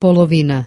polovina.